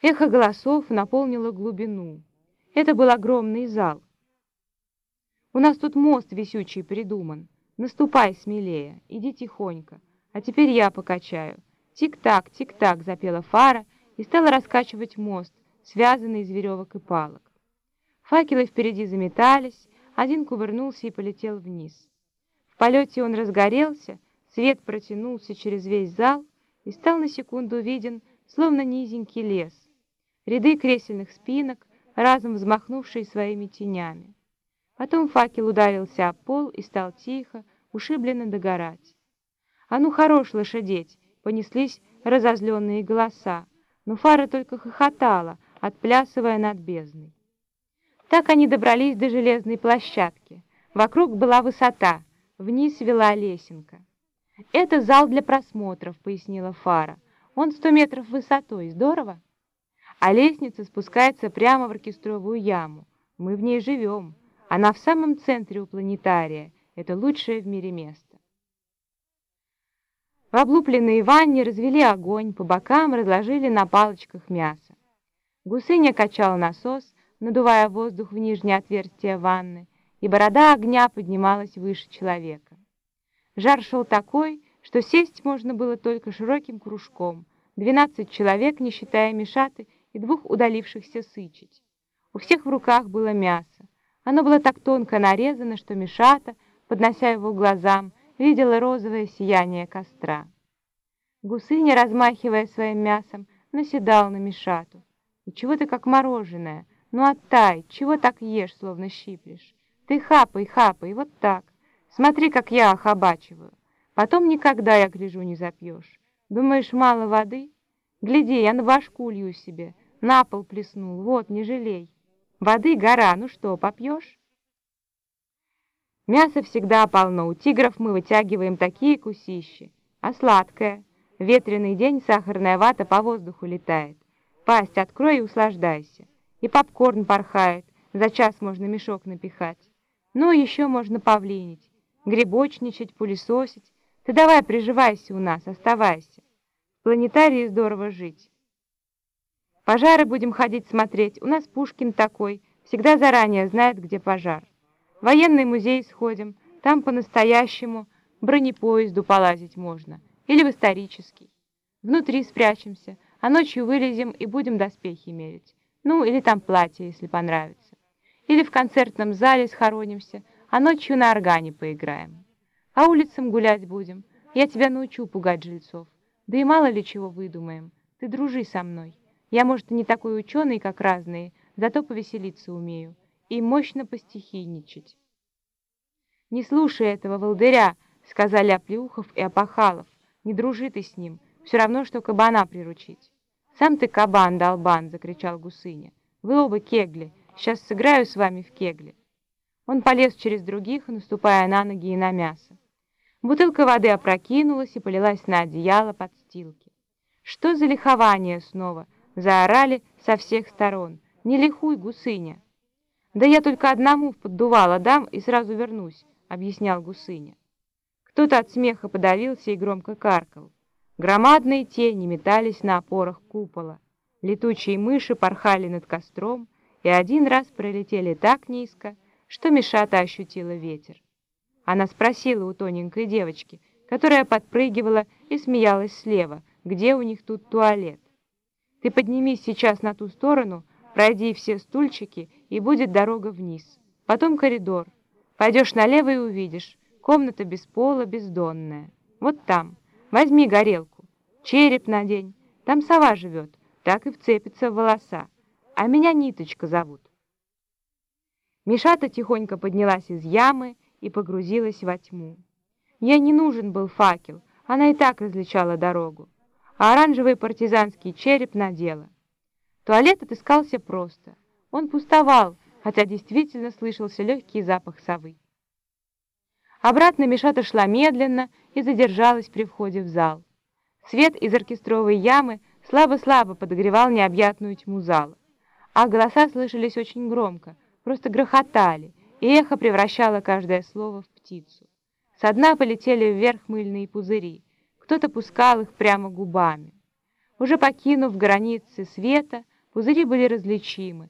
Эхо голосов наполнило глубину. Это был огромный зал. «У нас тут мост висючий придуман. Наступай смелее, иди тихонько. А теперь я покачаю. Тик-так, тик-так», — запела Фара и стала раскачивать мост, связанный из веревок и палок. Факелы впереди заметались, один кувырнулся и полетел вниз. В полете он разгорелся, свет протянулся через весь зал и стал на секунду виден, словно низенький лес. Ряды кресельных спинок, разом взмахнувшие своими тенями. Потом факел ударился о пол и стал тихо, ушибленно догорать. «А ну, хорош лошадеть!» — понеслись разозленные голоса, но фара только хохотала, отплясывая над бездной. Так они добрались до железной площадки. Вокруг была высота, вниз вела лесенка. «Это зал для просмотров», — пояснила Фара. «Он сто метров высотой. Здорово?» А лестница спускается прямо в оркестровую яму. Мы в ней живем. Она в самом центре у планетария. Это лучшее в мире место. В облупленной ванне развели огонь, по бокам разложили на палочках мясо. Гусыня качал насос, надувая воздух в нижнее отверстие ванны, и борода огня поднималась выше человека. Жар шел такой, что сесть можно было только широким кружком, двенадцать человек, не считая Мишаты и двух удалившихся сычить. У всех в руках было мясо. Оно было так тонко нарезано, что Мишата, поднося его глазам, видела розовое сияние костра. Гусыня, размахивая своим мясом, наседал на Мишату. «И чего ты как мороженое?» Ну оттай, чего так ешь, словно щиплешь? Ты хапай, хапай, вот так. Смотри, как я охабачиваю. Потом никогда, я гляжу, не запьешь. Думаешь, мало воды? Гляди, я на башку лью себе. На пол плеснул, вот, не жалей. Воды гора, ну что, попьешь? Мясо всегда полно, у тигров мы вытягиваем такие кусищи. А сладкое? Ветреный день сахарная вата по воздуху летает. Пасть открой и услаждайся. И попкорн порхает, за час можно мешок напихать. Ну, еще можно павлинить, грибочничать, пылесосить. Ты давай приживайся у нас, оставайся. Планетарии здорово жить. Пожары будем ходить смотреть. У нас Пушкин такой, всегда заранее знает, где пожар. В военный музей сходим, там по-настоящему бронепоезду полазить можно. Или в исторический. Внутри спрячемся, а ночью вылезем и будем доспехи мерить. Ну, или там платье, если понравится. Или в концертном зале схоронимся, а ночью на органе поиграем. А улицам гулять будем. Я тебя научу пугать жильцов. Да и мало ли чего выдумаем. Ты дружи со мной. Я, может, и не такой ученый, как разные, зато повеселиться умею. И мощно постихийничать. «Не слушай этого волдыря», — сказали Оплеухов и Апахалов. «Не дружи ты с ним, все равно, что кабана приручить». «Сам ты кабан, долбан!» — закричал Гусыня. «Вы оба кегли! Сейчас сыграю с вами в кегли!» Он полез через других, наступая на ноги и на мясо. Бутылка воды опрокинулась и полилась на одеяло подстилки. «Что за лихование снова?» — заорали со всех сторон. «Не лихуй, Гусыня!» «Да я только одному в поддувало дам и сразу вернусь», — объяснял Гусыня. Кто-то от смеха подавился и громко каркал. Громадные тени метались на опорах купола. Летучие мыши порхали над костром и один раз пролетели так низко, что Мишата ощутила ветер. Она спросила у тоненькой девочки, которая подпрыгивала и смеялась слева, где у них тут туалет. «Ты поднимись сейчас на ту сторону, пройди все стульчики, и будет дорога вниз. Потом коридор. Пойдешь налево и увидишь. Комната без пола, бездонная. Вот там». Возьми горелку, череп надень, там сова живет, так и вцепится в волоса. А меня Ниточка зовут. Мишата тихонько поднялась из ямы и погрузилась во тьму. Ей не нужен был факел, она и так различала дорогу, а оранжевый партизанский череп надела. Туалет отыскался просто. Он пустовал, хотя действительно слышался легкий запах совы. Обратно Мишата шла медленно и задержалась при входе в зал. Свет из оркестровой ямы слабо-слабо подогревал необъятную тьму зала. А голоса слышались очень громко, просто грохотали, и эхо превращало каждое слово в птицу. Со дна полетели вверх мыльные пузыри, кто-то пускал их прямо губами. Уже покинув границы света, пузыри были различимы,